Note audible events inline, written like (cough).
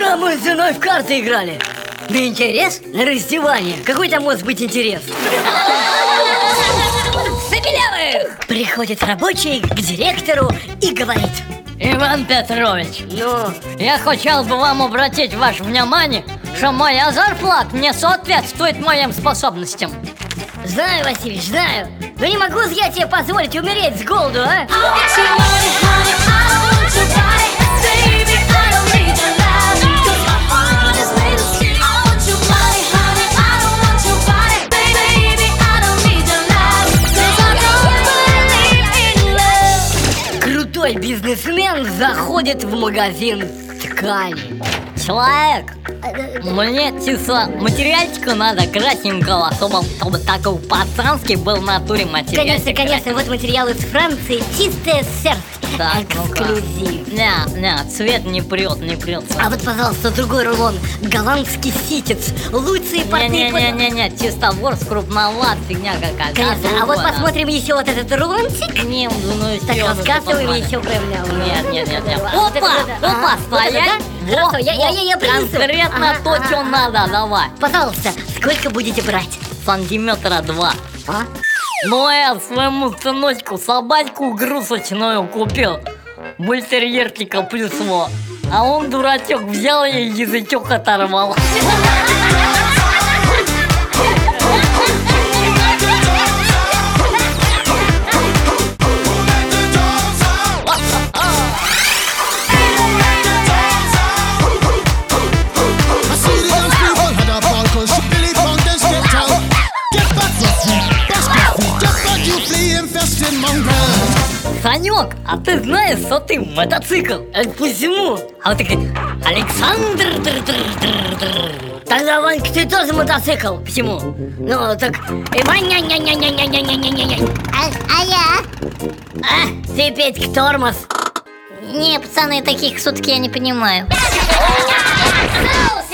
тобой в карты играли. На интерес? На раздевание. Какой там может быть интерес? Забелявых! Приходит рабочий к директору и говорит. Иван Петрович, Ну, я хотел бы вам обратить ваше внимание, что моя зарплата не соответствует моим способностям. знаю, Васильевич, знаю. Но не могу я тебе позволить умереть с голоду, а? Крутой бизнесмен заходит в магазин ткани. Человек, мне чисто материальчика надо красненького, чтобы, чтобы такой пацанский был в натуре материальчик. Конечно, конечно, вот материал из Франции, чистая сердце, Так, эксклюзив. Не, не, цвет не прет, не прет. А вот, пожалуйста, другой рулон, голландский ситец, лучшие портные... Не-не-не-не, чисто ворс, крупноват, фигня какая-то. Конечно, а вот посмотрим еще вот этот рулончик. Не, ну Так, ну, рассказывай попали. еще про меня. Нет, нет, нет, нет. Опа, да, да. опа, стоять. Хорошо, я- я- я- я принесу. Конкретно Ага, то, ага, что ага. надо, давай. Пожалуйста, сколько будете брать? Сантиметра два. А? Ну, я своему сыночку собачку игрушечную купил. Бультерьерки капризмо. А он, дурачок, взял ей язычок оторвал. (laughs) Санек, а ты знаешь, что ты мотоцикл? А почему? А вот такой, Александр, др- др- др- др». Тогда, Ванька, ты тоже мотоцикл. почему? Ну, так... и Ваня-ня-ня-ня-ня-ня-ня-ня-ня. А, а я? А, ты, Петька, тормоз. Не, пацаны, таких сутки я не понимаю. Соус,